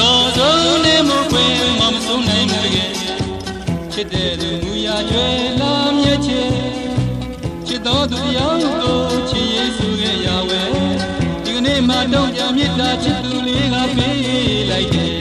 တော်ဆုံးနဲ့မခွင်မမဆုံးနိုင်မကယ်ချစ်တဲ့သူမူရာကျွဲလာမြဲချစ်ချစ်တော်သူရောက်ကိုချစ်ယေရှုရဲ့ရာဝဲဒီကနေ့မှတော့ကြမြစ်တာချစ်သူလေးကပေးလိုက်တယ်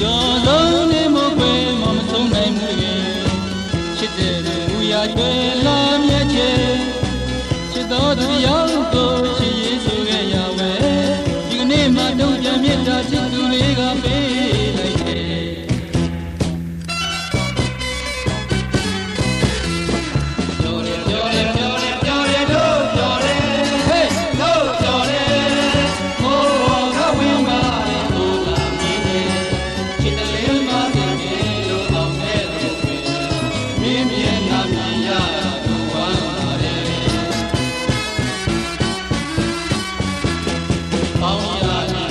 ကျော်လုံးနေမကွယ်မမဆုံးနိုင်ဘူးလေချစ်တဲ့လူရာကျွဲ